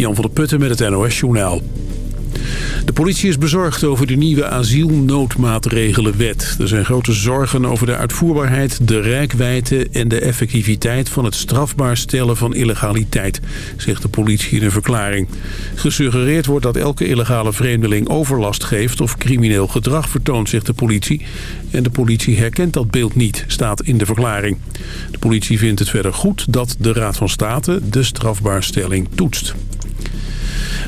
Jan van der Putten met het NOS Journaal. De politie is bezorgd over de nieuwe asielnoodmaatregelenwet. Er zijn grote zorgen over de uitvoerbaarheid, de rijkwijde en de effectiviteit van het strafbaar stellen van illegaliteit, zegt de politie in een verklaring. Gesuggereerd wordt dat elke illegale vreemdeling overlast geeft of crimineel gedrag vertoont, zegt de politie. En de politie herkent dat beeld niet, staat in de verklaring. De politie vindt het verder goed dat de Raad van State de strafbaarstelling toetst.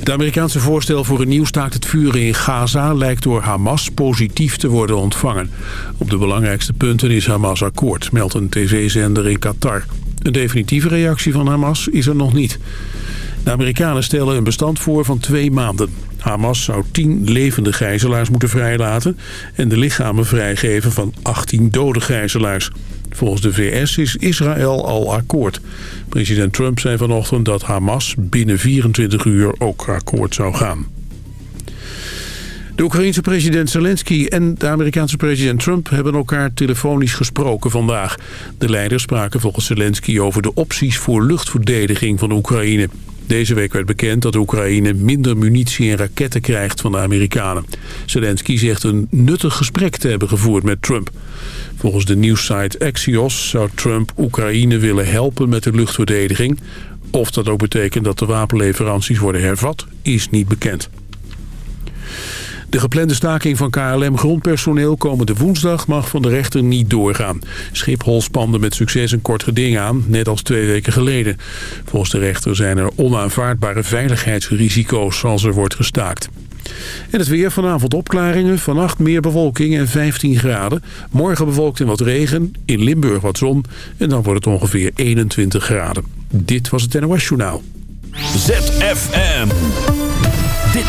Het Amerikaanse voorstel voor een nieuw staakt het vuren in Gaza lijkt door Hamas positief te worden ontvangen. Op de belangrijkste punten is Hamas akkoord, meldt een tv-zender in Qatar. Een definitieve reactie van Hamas is er nog niet. De Amerikanen stellen een bestand voor van twee maanden. Hamas zou tien levende gijzelaars moeten vrijlaten... en de lichamen vrijgeven van 18 dode gijzelaars. Volgens de VS is Israël al akkoord. President Trump zei vanochtend dat Hamas binnen 24 uur ook akkoord zou gaan. De Oekraïense president Zelensky en de Amerikaanse president Trump hebben elkaar telefonisch gesproken vandaag. De leiders spraken volgens Zelensky over de opties voor luchtverdediging van Oekraïne. Deze week werd bekend dat Oekraïne minder munitie en raketten krijgt van de Amerikanen. Zelensky zegt een nuttig gesprek te hebben gevoerd met Trump. Volgens de nieuwssite Axios zou Trump Oekraïne willen helpen met de luchtverdediging. Of dat ook betekent dat de wapenleveranties worden hervat, is niet bekend. De geplande staking van KLM-grondpersoneel komende woensdag mag van de rechter niet doorgaan. Schiphol spande met succes een kort geding aan, net als twee weken geleden. Volgens de rechter zijn er onaanvaardbare veiligheidsrisico's als er wordt gestaakt. En het weer vanavond opklaringen, vannacht meer bewolking en 15 graden. Morgen bewolkt en wat regen, in Limburg wat zon en dan wordt het ongeveer 21 graden. Dit was het NOS Journaal. ZFM.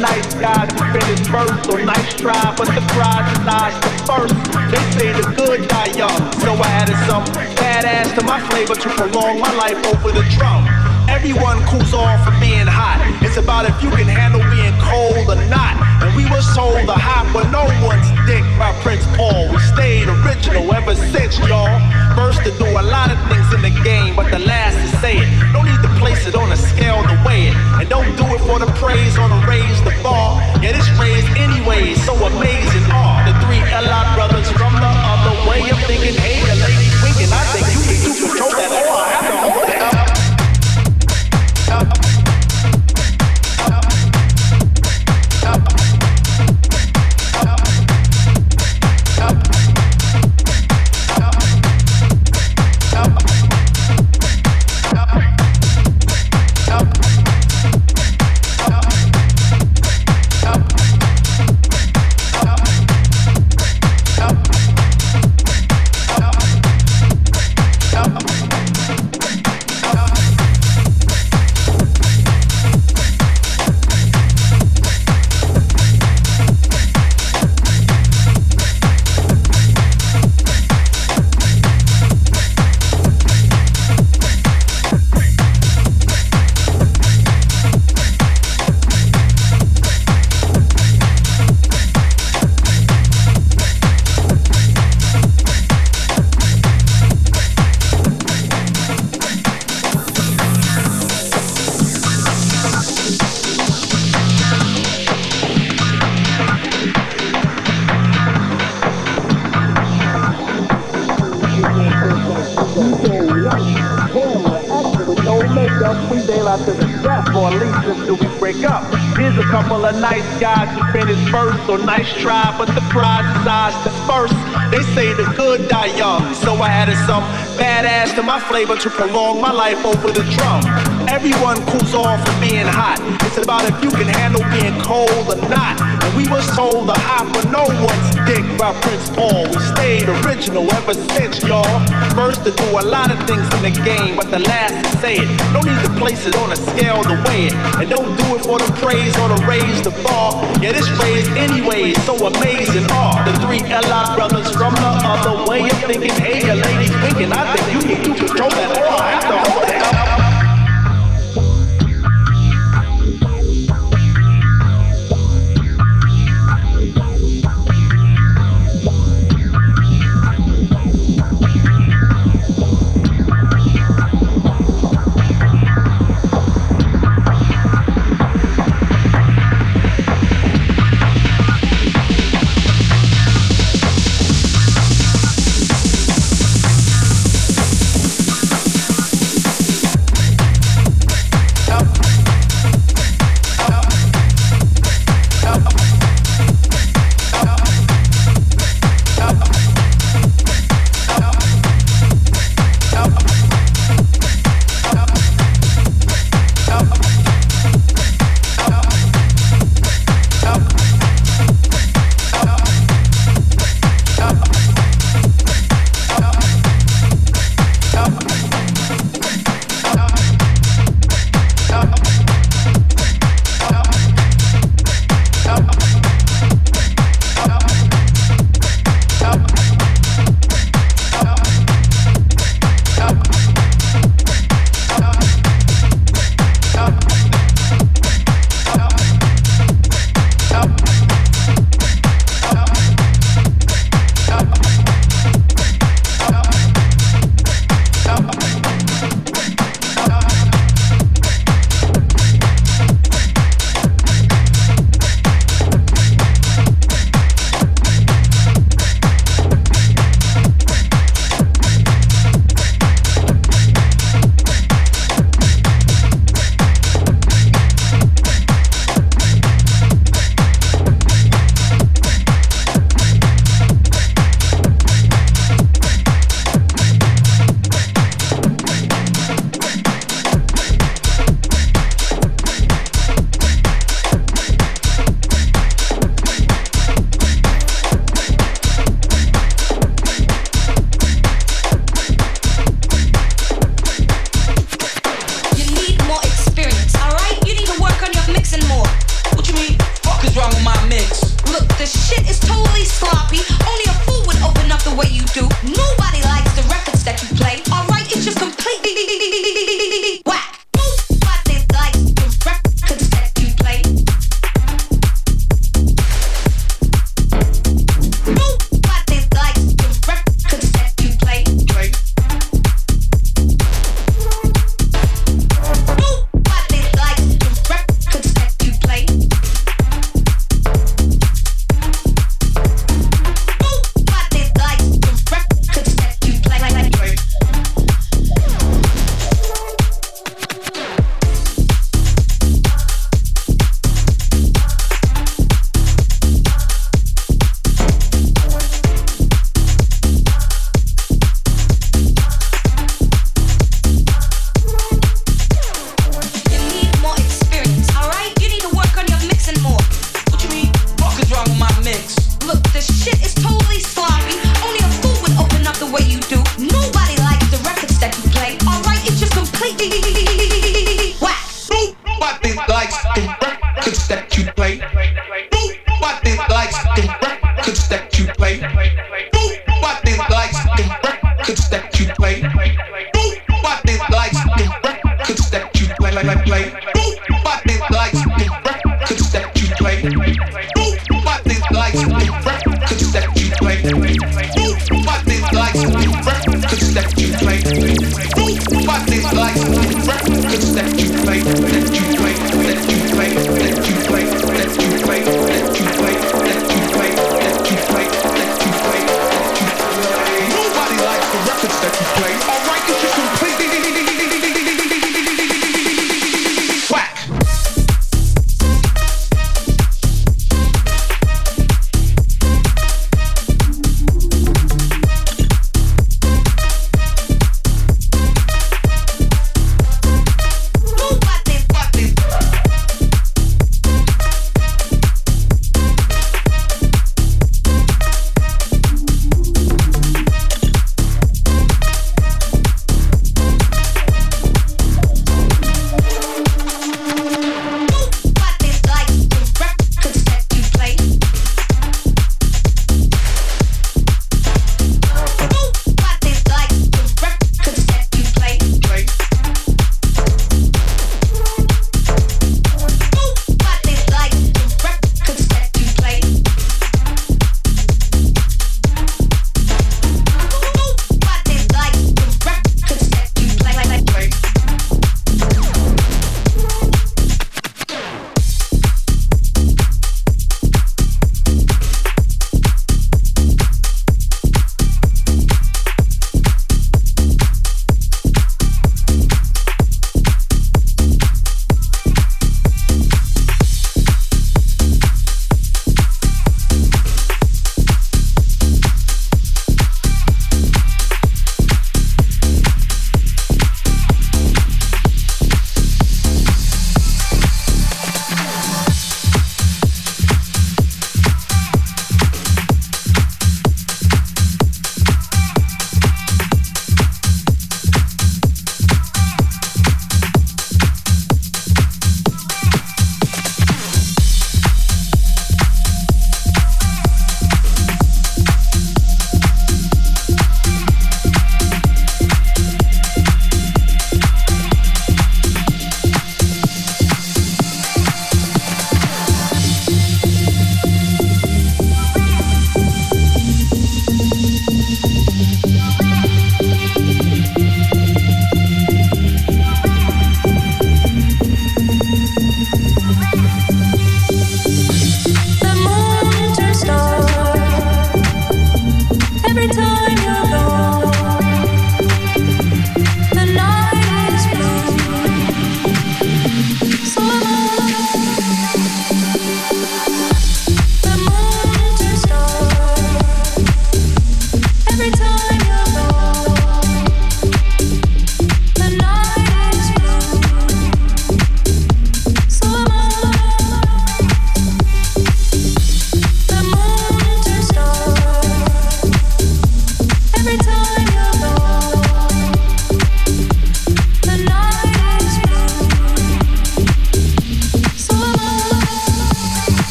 nice guys who finish first, so nice try, but the prize is not the first. They say the good die young. So I added some badass to my flavor to prolong my life over the drum. Everyone cools off from being hot. It's about if you can handle being cold or not. And we were sold to hot, but no one's dick by Prince Paul. We stayed original ever since, y'all first to do a lot of things in the game, but the last to say it. No need to place it on a scale to weigh it. And don't do it for the praise or the raise the bar. Yeah, this raised anyway, so amazing are the three L.I. brothers from the other way of thinking. Hey, the lady winking, I think you can control that. Oh, I have to hold it. release until we break up. Here's a couple of nice guys who finished first, so nice try, but the prize is ours to first. They say the good die young, so I added some badass to my flavor to prolong my life over the drum. Everyone cools off from being hot. It's about if you can handle being cold or not. And we was told to hop for no one's dick by Prince Paul. We stayed original ever since, y'all. First to do a lot of things in the game, but the last to say it. No need to place it on a scale to weigh it. And don't do it for the praise or the raise the bar. Yeah, this phrase anyway so amazing. Are the three L.I. brothers from the other way of thinking? Hey, your ladies thinking, I think you need to control that. Oh, I have to hold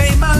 made my